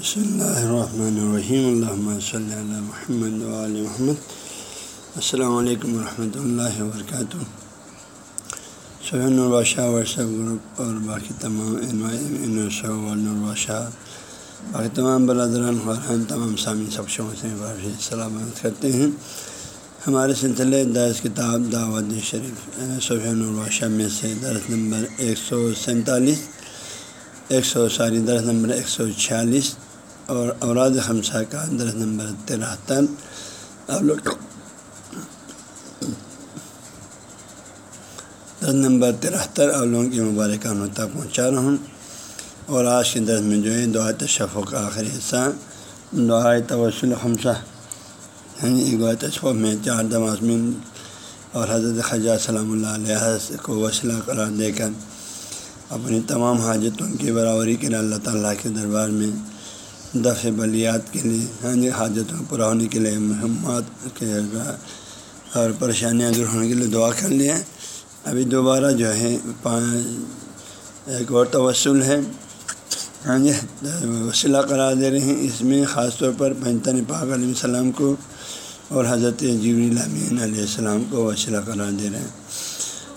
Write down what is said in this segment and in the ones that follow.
بسم اللہ الرحمن الرحیم اللہ صلی اللہ محمد علیہ محمد السلام علیکم ورحمۃ اللہ وبرکاتہ سہین الباشہ ورثہ گروپ اور باقی تمام الباشہ باقی تمام برادران خوران تمام سامع سب شو سے سلامت کرتے ہیں. ہمارے سلسلے درس کتاب دعوت شریف سہین الباشہ میں سے درس نمبر ایک سو سینتالیس، ایک سو ساری درس نمبر ایک سو چھیالیس اور اوراد خمسہ کا درس نمبر ترہتر آپ لوگ درس نمبر ترہتر آپ لوگوں کی مبارکانوں تک پہنچا رہا ہوں۔ اور آج کے درس میں جو ہے دعا تشفوں کا آخری حصہ دعائے توسل خمسہ۔ یعنی دعا تشفوں میں چار دمازمین اور حضرت خجا سلام اللہ علیہ کو وسیلہ قرار دے کر اپنی تمام حاجتوں کی برابری کے لیے اللہ تعالیٰ کے دربار میں دفع بلیات کے لیے ہاں جی حاجتوں پورا ہونے کے لیے مہمات کے اور پریشانیاں دور ہونے کے لیے دعا کر لیا۔ ابھی دوبارہ جو ہے، پانچ، ایک اور توسل ہے۔ ہاں جی وسیلہ قرار دے رہے ہیں۔ اس میں خاص طور پر پنجتن پاک علیہ السلام کو اور حضرت جیوی امین علیہ السلام کو وسیلہ قرار دے رہے ہیں۔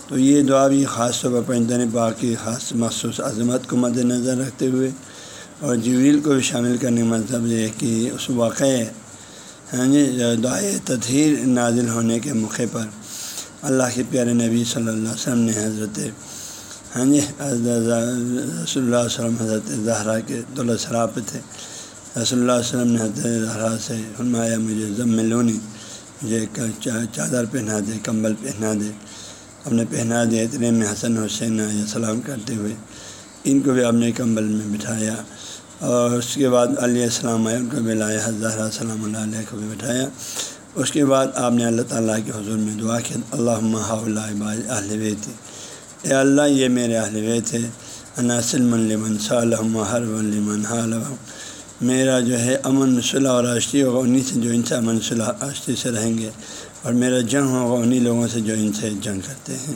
تو یہ دعا بھی خاص طور پر پنجتن پاک کی خاص مخصوص عظمت کو مد نظر رکھتے ہوئے اور جویل کو بھی شامل کرنے کا مطلب یہ کہ اس واقعے ہاں جی دعائے تطہیر نازل ہونے کے موقع پر اللہ کے پیارے نبی صلی اللہ علیہ وسلم نے حضرت ہاں جی رسول اللہ علیہ وسلم، حضرت زہرا کے دولت پہ تھے۔ رسول اللہ علیہ وسلم نے حضرت زہرا سے فرمایا، مجھے ضم لونی، مجھے چادر پہنا دے، کمبل پہنا دے۔ اپنے پہنا دے اتنے میں حسن حسین علیہ السلام کرتے ہوئے۔ ان کو بھی اپنے کمبل میں بٹھایا۔ اور اس کے بعد علیہ السلام آئے، ان کو بھی حضرہ السلام اللہ علیہ کو بھی بٹھایا۔ اس کے بعد آپ نے اللہ تعالیٰ کے حضور میں دعا کی اللہ اہل تھی اے اللہ، یہ میرے اہل تھے عناصل من صالحم ہر ولمن حال میرا جو ہے امن صلاح اور اشتی ہوگا انہیں سے جو ان سے امن صلاح اشتی سے رہیں گے۔ اور میرا جنگ ہوگا انہیں لوگوں سے جو ان سے جنگ کرتے ہیں۔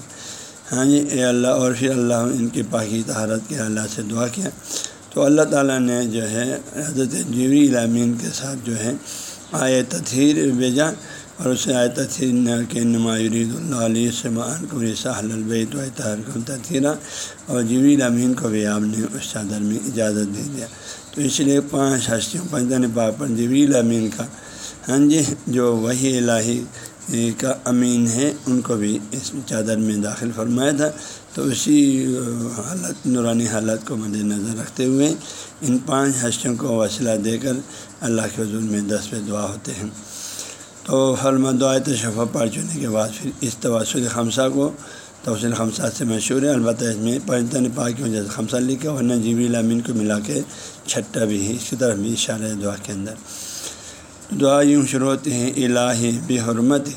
ہاں جی اے اللہ، اور پھر اللہ ان کی پاکی تہارت کے اللہ سے دعا کیا۔ تو اللہ تعالیٰ نے جو ہے حضرت جیوی علامین کے ساتھ جو ہے آئے تطہیر بھیجا اور اسے آئے تطہیر کے نمایرید اللہ علیہ سمان کو صاحل البیت و تحرکم تطہیرہ اور جیوی علامین کو بھی آپ نے اس چادر میں اجازت دے دیا۔ تو اس لیے پانچ ہستیوں پنجن پاک پر یعنی جیوی علامین کا ہاں جی جو وہی الہی کا امین ہے، ان کو بھی اس چادر میں داخل فرمایا تھا۔ تو اسی حالت، نورانی حالت کو مد نظر رکھتے ہوئے ان پانچ ہستیوں کو وسیلہ دے کر اللہ کے حضور میں دس پہ دعا ہوتے ہیں۔ تو حرم دعائے تشفہ پڑھ چنے کے بعد پھر اس توسل خمسہ کو، توسل خمسہ سے مشہور ہے۔ البتہ اس میں پنجتن پاک کی وجہ سے خمسہ لکھا ورنہ جیوی الامین کو ملا کے چھٹا بھی ہے۔ اس کی طرف بھی اشارہ دعا کے اندر۔ دعا یوں شروع ہوتے ہیں الہ بے حرمت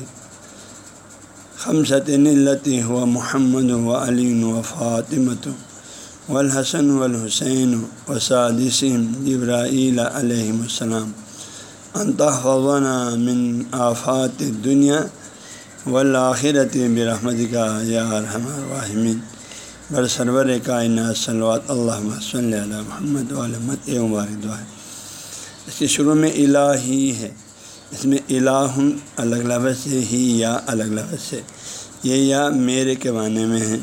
خمسط نلتی ہوا محمد و علی و فاطمت و الحسن و الحسین و سعدسم جبرائیل علیہ السلام. انتحفظنا من آفات دنیا والآخرت برحمت کا یا رحم الرحمین بر سرور کائنات، صلوات اللہ صلی اللہ محمد علمت مبارک دعا اس کے شروع میں الہی ہے۔ اس میں الہ الگ لفظ سے ہی یا الگ لفظ سے یہ یا میرے کے معنی میں ہے۔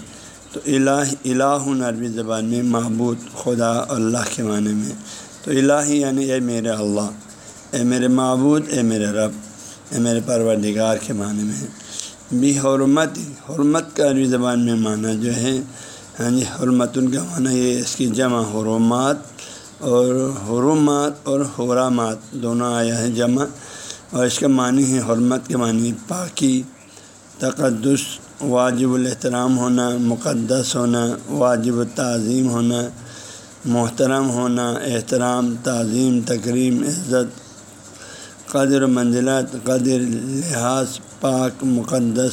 تو الہ الہ عربی زبان میں معبود، خدا، اللہ کے معنی میں۔ تو الہی یعنی اے میرے اللہ، اے میرے معبود، اے میرے رب، اے میرے پروردگار کے معنی میں ہے۔ بھی حرمت حرمت کا عربی زبان میں معنی جو ہے ہاں جی حرمت ان کا معنی یہ اس کی جمع حرمات اور حرمات اور حرامات، دونوں آیا ہے جمع۔ اور اس کا معنی ہے حرمت کے معنی پاکی، تقدس، واجب الاحترام ہونا، مقدس ہونا، واجب التعظیم ہونا، محترم ہونا، احترام، تعظیم تقریم عزت، قدر، منزلت، قدر، لحاظ، پاک، مقدس،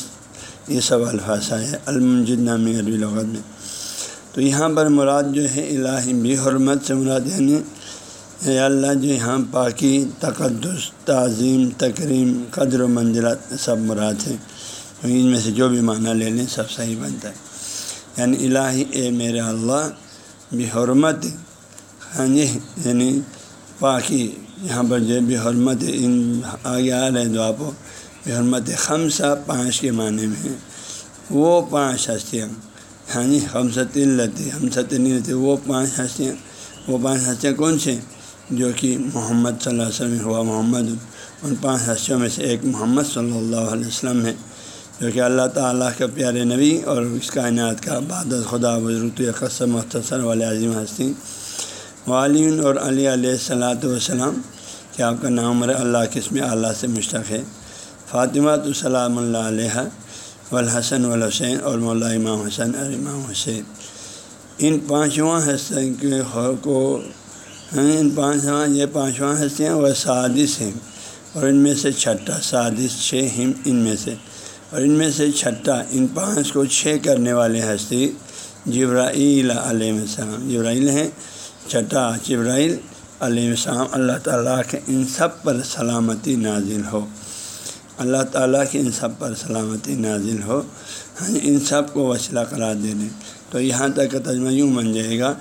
یہ سب الفاظ ہے المنجد نامی عربی لغت میں۔ تو یہاں پر مراد جو ہے الہی بھی حرمت سے مراد یعنی اے اللہ جو یہاں پاکی تقدس، تعظیم، تکریم، قدر و منزلت سب مراد ہیں۔ ان میں سے جو بھی معنی لے لیں سب صحیح بنتا ہے۔ یعنی الہی اے میرے اللہ بھی حرمت ہاں جی یعنی پاکی یہاں پر جو بھی حرمت، ان آگے آ رہے دعا کو بے حرمت خمسہ پانچ کے معنی میں وہ پانچ ہستیاں۔ ہاں جی ہم ستین لتی ہم وہ پانچ ہستیاں وہ پانچ ہستیاں کون سے جو کہ محمد صلی اللہ علیہ وسلم ہوا محمد ان پانچ ہستیوں میں سے ایک محمد صلی اللہ علیہ وسلم ہے جو کہ اللہ تعالیٰ کا پیارے نبی اور اس کائنات کا بادت خدا بزرگ قسم مختصر والے عظیم ہستی والین اور علی علیہ السلاۃ والسلام کہ آپ کا نام اللہ قسم اللہ سے مشتق ہے فاطمہ تو سلام اللہ علیہ والحسن والحسین اور مولا امام حسن اور امام حسین۔ ان پانچواں ہستیوں کے کو ہاں، ان پانچواں، یہ پانچواں ہستیاں وہ سادس ہیں اور ان میں سے چھٹا، سادس، چھ ہم ان میں سے۔ اور ان میں سے چھٹا، ان پانچ کو چھ کرنے والے ہستی جبرائیل علیہ السلام۔ جبرائیل ہیں، چھٹا جبرائیل علیہ السلام۔ اللہ تعالیٰ کے ان سب پر سلامتی نازل ہو۔ اللہ تعالیٰ کی ان سب پر سلامتی نازل ہو ہاں، ان سب کو وسیلہ قرار دے دیں۔ تو یہاں تک کا تجمہ یوں بن جائے گا،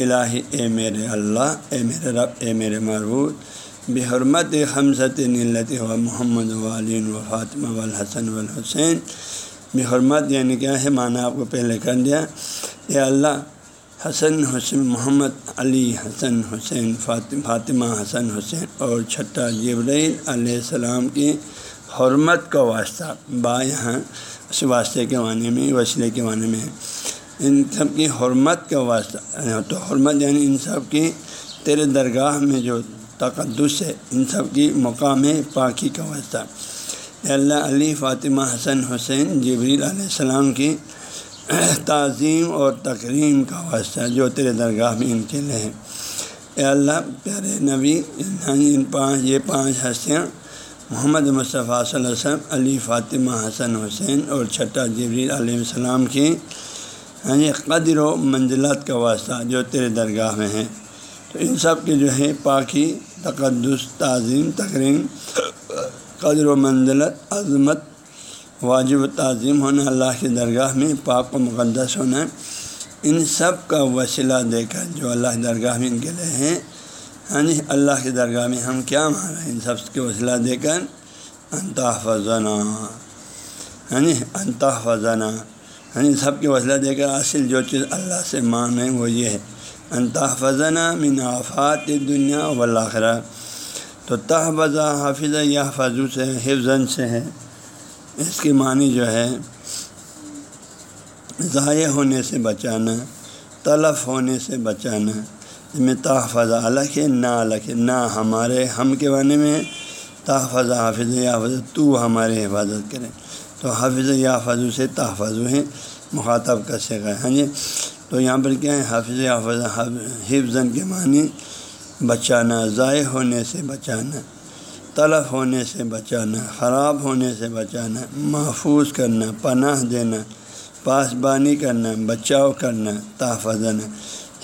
الہی، اے میرے اللہ، اے میرے رب، اے میرے مربوط بحرمت حمصت نلت و محمد والین و فاطمہ والحسن والحسین بحرمت یعنی کیا ہے؟ معنی آپ کو پہلے کر دیا۔ اے اللہ، حسن حسین محمد، علی، حسن، حسین فاطمہ، حسن، حسین اور چھٹا جبرائیل علیہ السلام کی حرمت کا واسطہ، با یہاں اس واسطے کے معنی میں، وسیلے کے معنی میں ان سب کی حرمت کا واسطہ تو حرمت یعنی ان سب کی تیرے درگاہ میں جو تقدس ہے، ان سب کی مقام پاکی کا واسطہ۔ اللہ، علی، فاطمہ، حسن، حسین، جبریل علیہ السلام کی تعظیم اور تقریم کا واسطہ جو تیرے درگاہ میں ان کے لیے اے اللہ، پیارے نبی ان پانچ، یہ پانچ ہستیاں محمد مصطفیٰ صلی اللہ علیہ وسلم، علی فاطمہ حسن حسین اور چھٹا جبریل علیہ السلام کی یعنی قدر و منزلات کا واسطہ جو تیرے درگاہ میں ہیں تو ان سب کے جو ہے پاکی، تقدس، تعظیم، تقریم، قدر و منزلت، عظمت، واجب و تعظیم ہونا اللہ کی درگاہ میں، پاک و مقدس ہونا، ان سب کا وسیلہ دے کر جو اللہ درگاہ میں ان کے لیے ہیں ہاں جی اللہ کی درگاہ میں ہم کیا مان رہے ہیں ان سب کے وسیلہ دے کر انتا فضنا ہاں جی انتا فضنا ہاں جی سب کے وسیلہ دے کر اصل جو چیز اللہ سے مانیں وہ یہ ہے۔ انتا فضنا من آفات دنیا ولاخرہ تو تحفظہ حافظ یا فضو سے حفظن سے ہے۔ اس کی معنی جو ہے، ضائع ہونے سے بچانا، تلف ہونے سے بچانا۔ میں تحفظ الگ ہے نہ الگ ہے نہ ہمارے، ہم کے بارے میں تحفظ حافظ یا حافظ تو ہمارے حفاظت کریں۔ تو حافظ یا حافظ سے تحفظ ہیں مخاطب کا سکھا ہاں جی؟ تو یہاں پر کیا ہے؟ حافظ حافظ حفظ کے معنی بچانا، ضائع ہونے سے بچانا، تلف ہونے سے بچانا، خراب ہونے سے بچانا، محفوظ کرنا، پناہ دینا، پاسبانی کرنا، بچاؤ کرنا تحفظنا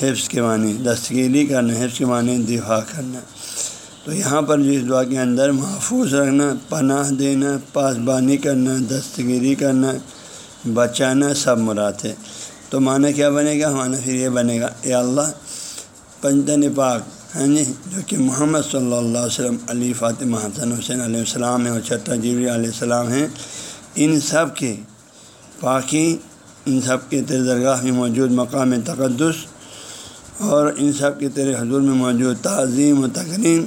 حفظ کے معنی، دستگیری کرنا، حفظ کے معنی دفاع کرنا۔ تو یہاں پر جو اس دعا کے اندر محفوظ رکھنا، پناہ دینا، پاسبانی کرنا، دستگیری کرنا، بچانا سب مراد ہے۔ تو معنی کیا بنے گا؟ معنی پھر یہ بنے گا، اے اللہ پنجن پاک ہاں جی جو کہ محمد صلی اللہ علیہ وسلم، علی فاطمہ، حسن حسین علیہ السلام ہیں اور چھٹا جیوی علیہ السلام ہیں، ان سب کے پاکی، ان سب کے تیرے درگاہ میں موجود مقام تقدس اور ان سب کے تیرے حضور میں موجود تعظیم و تقریم،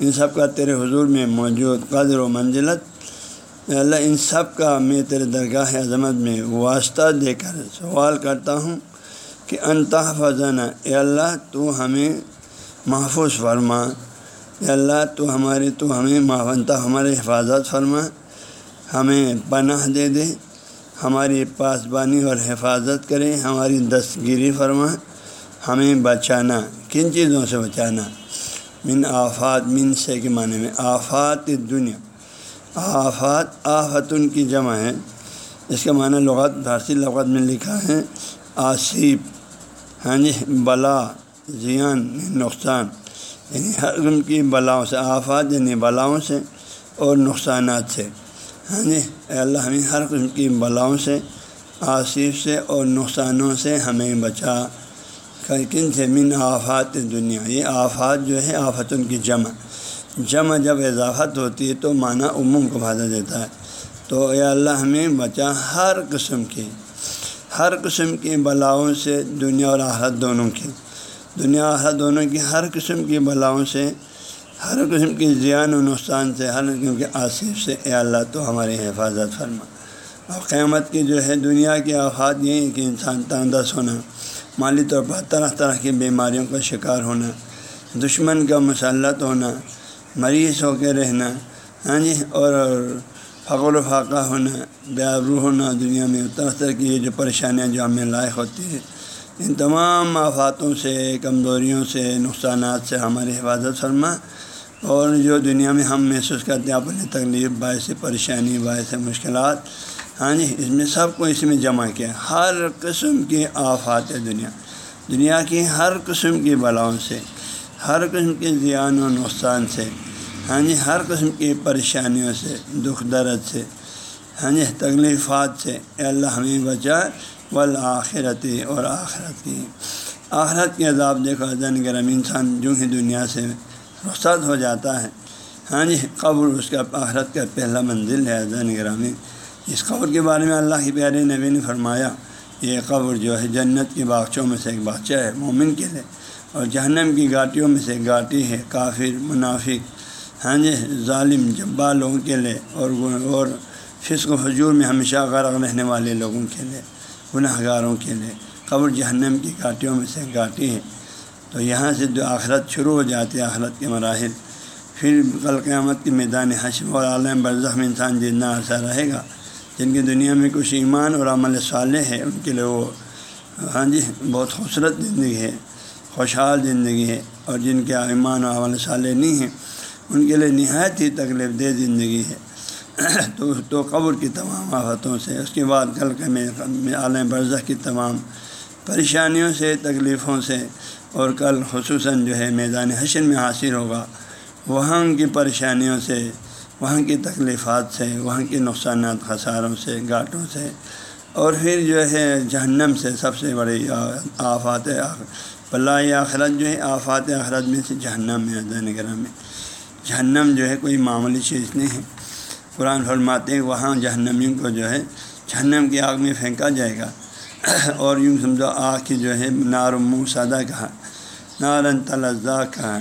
ان سب کا تیرے حضور میں موجود قدر و منزلت اللہ، ان سب کا میں تیرے درگاہ عظمت میں واسطہ دے کر سوال کرتا ہوں کہ انتہا فضانہ اے اللہ، تو ہمیں محفوظ فرما، اے اللہ، تو ہمارے، تو ہمیں محنتا ہمارے حفاظت فرما، ہمیں پناہ دے دے، ہماری پاسبانی اور حفاظت کرے، ہماری دستگیری فرما ہمیں بچانا، کن چیزوں سے بچانا؟ من آفات، من سے کے معنی میں آفات دنیا۔ آفات، آفتن کی جمع ہے۔ اس کا معنی لغت، فارسی لغت میں لکھا ہے، آصیب ہاں جی بلا، زیان، نقصان۔ یعنی ہر ان کی بلاؤں سے، آفات یعنی بلاؤں سے اور نقصانات سے۔ ہاں جی اللہ، ہمیں ہر قسم کی بلاؤں سے آصف سے اور نقصانوں سے ہمیں بچا۔ کن سے؟ من آفات دنیا. یہ آفات جو ہے آفتن کی جمع. جمع جب اضافت ہوتی ہے تو معنی عموم کو فائدہ دیتا ہے۔ تو اے اللہ، ہمیں بچا ہر قسم کی ہر قسم کی بلاؤں سے دنیا اور آحت دونوں کی دنیا آحت دونوں کی ہر قسم کی بلاؤں سے، ہر قسم کی زیان و نقصان سے، ہر قسم کے آصف سے اے اللہ تو ہماری حفاظت فرما۔ اور قیامت کی جو ہے، دنیا کے آفات، یہ ہیں کہ انسان تاندس ہونا مالی طور پر طرح طرح کی بیماریوں کا شکار ہونا، دشمن کا مسلط ہونا، مریض ہو کے رہنا ہاں جی اور فقر و فاقہ ہونا بیابرو ہونا دنیا میں طرح طرح کی یہ جو پریشانیاں جو ہمیں لائق ہوتی ہیں، ان تمام آفاتوں سے، کمزوریوں سے، نقصانات سے ہماری حفاظت فرما، اور جو دنیا میں ہم محسوس کرتے ہیں اپنی تکلیف، باعث پریشانی، باعث مشکلات ہاں جی اس میں سب کو اس میں جمع کیا۔ ہر قسم کی آفات ہے دنیا۔ دنیا کی ہر قسم کی بلاؤں سے، ہر قسم کے زیان و نقصان سے ہاں جی ہر قسم کی پریشانیوں سے، دکھ درد سے ہاں جی تکلیفات سے۔ اللہ، ہمیں بچا۔ والآخرتی اور آخرت کی۔ آخرت کے عذاب دیکھو زن گرم۔ انسان جو ہی دنیا سے رخصت ہو جاتا ہے ہاں جی قبر اس کا، آخرت کا پہلا منزل ہے زن گرامی اس قبر کے بارے میں اللہ کی پیارے نبی نے فرمایا، یہ قبر جو ہے جنت کے باغچوں میں سے ایک باغچہ ہے، مومن کے لیے۔ اور جہنم کی گاٹیوں میں سے ایک گاٹی ہے، کافر، منافق ہاں جی ظالم جبا لوگوں کے لیے۔ اور اور فسق و حجور میں ہمیشہ غرق رہنے والے لوگوں کے لیے گناہ گاروں کے لیے۔ قبر جہنم کی گاٹیوں میں سے گاٹی ہے۔ تو یہاں سے جو آخرت شروع ہو جاتی ہے، آخرت کے مراحل، پھر کل قیامت کے میدان حشم اور عالم برزخ میں انسان جتنا عرصہ رہے گا جن کی دنیا میں کچھ ایمان اور عمل صالح ہے ان کے لیے وہ ہاں جی بہت خوبصورت زندگی ہے، خوشحال زندگی ہے، اور جن کے ایمان و عمل صالح نہیں ہیں، ان کے لیے نہایت ہی تکلیف دہ زندگی ہے۔ تو تو قبر کی تمام آفتوں سے، اس کے بعد کل کے میں عالم برزخ کی تمام پریشانیوں سے، تکلیفوں سے، اور کل خصوصاً جو ہے میدان حشر میں حاصل ہوگا، وہاں کی پریشانیوں سے وہاں کی تکلیفات سے، وہاں کے نقصانات خساروں سے گاٹوں سے، اور پھر جو ہے جہنم سے سب سے بڑی آفات بلائی آخرت جو ہے، آفات آخرت میں سے جہنم میں ادین گرہ میں جہنم جو ہے کوئی معمولی چیز نہیں ہے۔ قرآن فرماتے ہیں، وہاں جہنمیوں کو جو ہے جہنم کی آگ میں پھینکا جائے گا۔ اور یوں سمجھو، آگ کی جو ہے نار منہ سادہ کہا، نارن تلزا کہا۔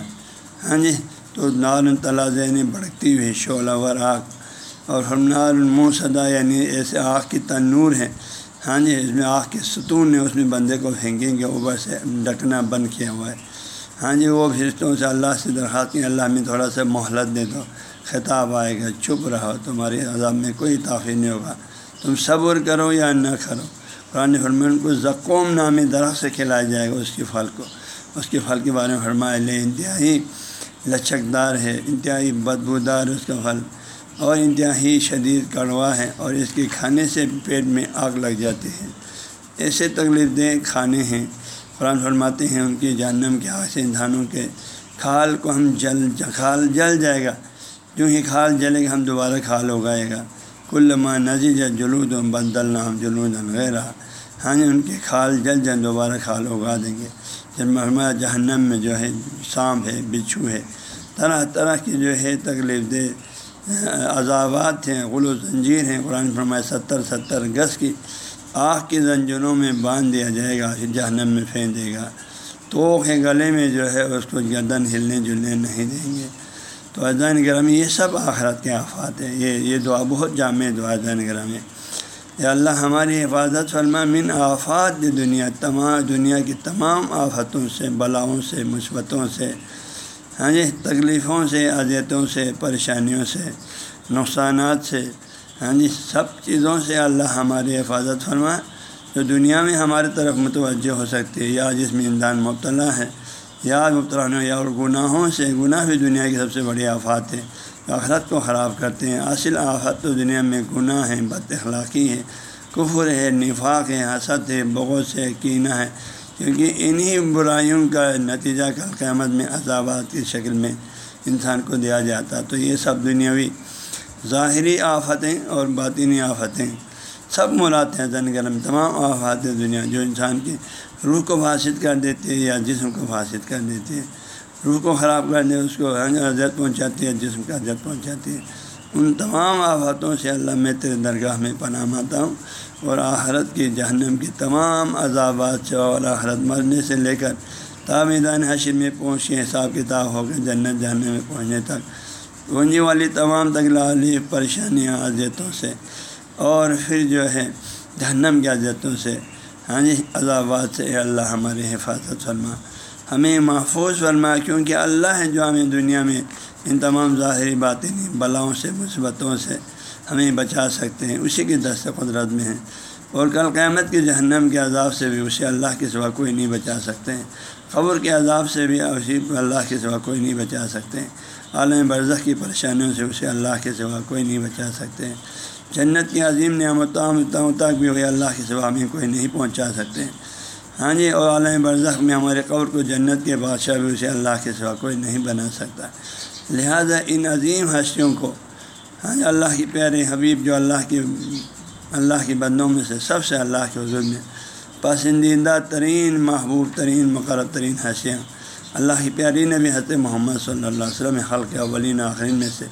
ہاں جی؟ تو نار تلاز یعنی بھڑکتی ہوئی شعلہ ور آگ اور ہم نار منہ صدا یعنی ایسے آگ کی تنور ہے ہاں جی اس میں آگ کے ستون نے اس میں بندے کو پھینکیں گے، اوپر سے ڈکنا بند کیا ہوا ہے۔ ہاں جی وہ فرشتوں سے اللہ سے درخواست کی، اللہ میں تھوڑا سا مہلت دے دو، خطاب آئے گا، چپ رہو، تمہاری عذاب میں کوئی تاخیر نہیں ہوگا۔ تم صبر کرو یا نہ کرو۔ قرآن فرمان کو زکوم نامی درخت سے کھلایا جائے گا، اس کے پھل کو۔ اس کے پھل کے بارے میں فرمایا لے انتہائی لچکدار ہے، انتہائی بدبودار اس کا پھل اور انتہائی شدید کڑوا ہے، اور اس کے کھانے سے پیٹ میں آگ لگ جاتی ہے۔ ایسے تکلیف دہ کھانے ہیں، قرآن فرماتے ہیں، ان کی جہنم کے آگ سے انسانوں کے کھال کو ہم جل، کھال جل جائے گا۔ جو ہی کھال جلے گا، ہم دوبارہ کھال اگائے گا۔ کل ماں نزیز جلود و بدل نام جلود وغیرہ ہاں ان کی کھال جل جل دوبارہ کھال اگا دیں گے۔ جب مرمہ جہنم میں جو ہے، سانپ ہے، بچھو ہے۔ طرح طرح کی جو ہے تکلیف دہ عذابات ہیں غل و زنجیر ہیں۔ قرآن فرمائے ستر ستر گز کی آگ کی زنجروں میں باندھ دیا جائے گا، پھر جہنم میں پھینک دے گا۔ تو گلے میں جو ہے اس کو گردن ہلنے جلنے نہیں دیں گے۔ تو اذان گرامی یہ سب آخرت کے آفات ہیں۔ یہ یہ دعا، بہت جامع دعا اذان گرامی۔ یا اللہ ہماری حفاظت فرما، من آفات دنیا، تمام دنیا کی تمام آفتوں سے، بلاؤں سے، مثبتوں سے ہاں جی تکلیفوں سے، اذیتوں سے، پریشانیوں سے، نقصانات سے ہاں جی سب چیزوں سے اللہ ہماری حفاظت فرما، جو دنیا میں ہماری طرف متوجہ ہو سکتی ہے، یا جس میں انسان مبتلا ہے، یا مبتلا یا اور گناہوں سے، گناہ بھی دنیا کی سب سے بڑی آفات ہے۔ آخرت کو خراب کرتے ہیں۔ اصل آفت تو دنیا میں گناہ ہے بد اخلاقی ہے کفر ہے، نفاق ہے، حسد ہے بغوث ہے، کینہ ہے۔ کیونکہ انہی برائیوں کا نتیجہ کل قیامت میں عذابات کی شکل میں انسان کو دیا جاتا۔ تو یہ سب دنیاوی ظاہری آفتیں اور باطینی آفتیں۔ سب مراد ہیں زن گرم، تمام آفات دنیا۔ جو انسان کی روح کو فاسد کر دیتی ہے یا جسم کو فاسد کر دیتی ہے روح کو خراب کر دے اس کو اذیت پہنچاتی ہے، جسم کا اذیت پہنچاتی ہے۔ ان تمام آفاتوں سے اللہ میں تیرے درگاہ میں پناہ ماتا ہوں۔ اور آخرت کی جہنم کی تمام عذابات سے اور آخرت مرنے سے لے کر تا میدان حشر میں پہنچ کے حساب کتاب ہو کر جنت جہنم میں پہنچنے تک۔ گونجی والی تمام تکلالی پریشانیاں اذیتوں سے۔ اور پھر جو ہے، جہنم کی اذیتوں سے۔ ہاں جی عذابات سے اللہ ہماری حفاظت فرما۔ ہمیں محفوظ فرما، کیونکہ اللہ ہے جو ہمیں دنیا میں ان تمام ظاہری باتیں، بلاؤں سے مثبتوں سے ہمیں بچا سکتے ہیں۔ اسی کی دست قدرت میں ہیں۔ اور کل قیامت کے جہنم کے عذاب سے بھی اسے اللہ کے سوا کوئی نہیں بچا سکتے ہیں۔ قبر کے عذاب سے بھی اسی اللہ کے سوا کوئی نہیں بچا سکتے ہیں۔ عالم برزخ کی پریشانیوں سے اسے اللہ کے سوا کوئی نہیں بچا سکتے ہیں۔ جنت کی عظیم نعمتوں تک بھی ہوئی اللہ کے سوا ہمیں کوئی نہیں پہنچا سکتے ہیں۔ ہاں جی اور عالم برزخ میں ہمارے قبر کو جنت کے بادشاہ بھی اسے اللہ کے سوا کوئی نہیں بنا سکتا۔ لہذا ان عظیم ہستیوں کو ہاں جی اللہ کی پیارے حبیب جو اللہ کی اللہ کی بندوں میں سے سب سے اللہ کے حضور میں پسندیدہ ترین، محبوب ترین مقرر ترین حسیاں اللہ کی پیاری نے بھی حضرت محمد صلی اللہ علیہ وسلم، خلق اولین، آخرین میں سے،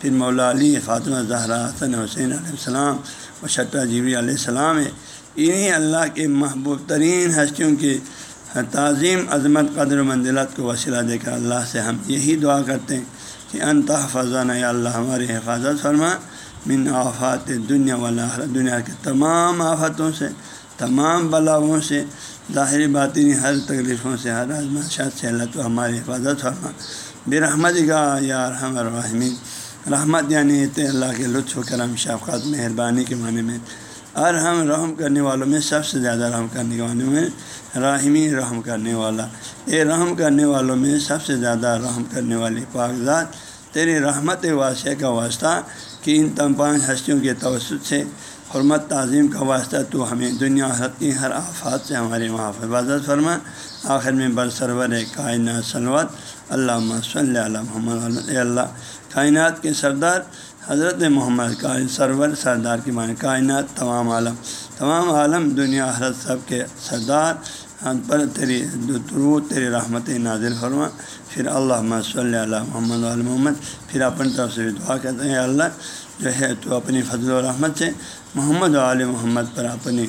پھر مولا علی، فاطمہ، زہرا، حسن، حسین علیہ السلام، اور شٹا جیوی علیہ السلام ہے انہیں اللہ کے محبوب ترین ہستیوں کی تعظیم، عظمت، قدر و منزلت کو وسیلہ دے کر اللہ سے ہم یہی دعا کرتے ہیں کہ انتہ فضان اللہ ہماری حفاظت فرما۔ من آفات دنیا والا دنیا کے تمام آفتوں سے، تمام بلاؤں سے ظاہری باطنی ہر تکلیفوں سے، ہر آزماشات سے اللہ تو ہماری حفاظت فرما۔ بے رحمت گاہ یا رحم الرحمین رحمت یعنی اللہ کے لطف و کرم، شفقت، مہربانی کے معنی میں اور ہم رحم کرنے والوں میں سب سے زیادہ رحم کرنے والوں میں راہمی رحم کرنے والا۔ اے رحم کرنے والوں میں سب سے زیادہ رحم کرنے والی کاغذات تیری رحمت واسعہ کا واسطہ کہ ان تم پانچ ہستیوں کے توسط سے، حرمت تعظیم کا واسطہ تو ہمیں دنیا حرت کی ہر آفات سے ہماری وہاں حفاظت فرما۔ آخر میں برسرور کائنات سلوات اللہ صلی اللہ محمد اللہ، کائنات کے سردار حضرت محمد کا سرور سردار کی معنی کائنات تمام عالم۔ تمام عالم، دنیا حضرت سب کے سردار۔ پر تیری درود تیری رحمت نازل فرما۔ پھر اللہ صلی اللہ محمد علیہ محمد۔ پھر اپنی طرف سے دعا کرتے ہیں اللہ، جو ہے تو اپنی فضل و رحمت سے محمد علیہ محمد پر اپنی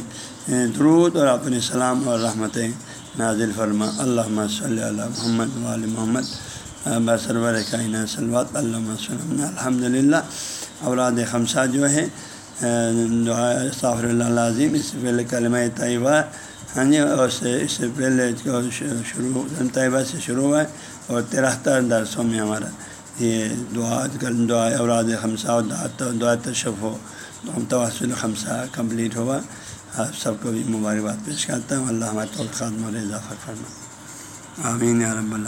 درود اور اپنی سلام اور رحمتیں نازل فرما۔ اللہ صلی اللہ محمد علیہ محمد۔ برسرور کائنہ سلوات علامہ وسلم الحمد للہ اوراد خمسہ جو ہے دعا صافر اللہ عظیم اس سے پہلے کلمہ طیبہ ہاں جی اور سے، اس سے پہلے شروع، طیبہ سے شروع ہوا ہے، اور ترہتر درسوں میں ہمارا یہ دعا دعا اوراد خمسہ دعا تشف ہو توسل خمسہ کمپلیٹ ہوا۔ آپ سب کو بھی مبارکباد پیش کرتا ہوں۔ اللہ ہمارے تو خاتم و اضافہ کرنا آمین رب اللہ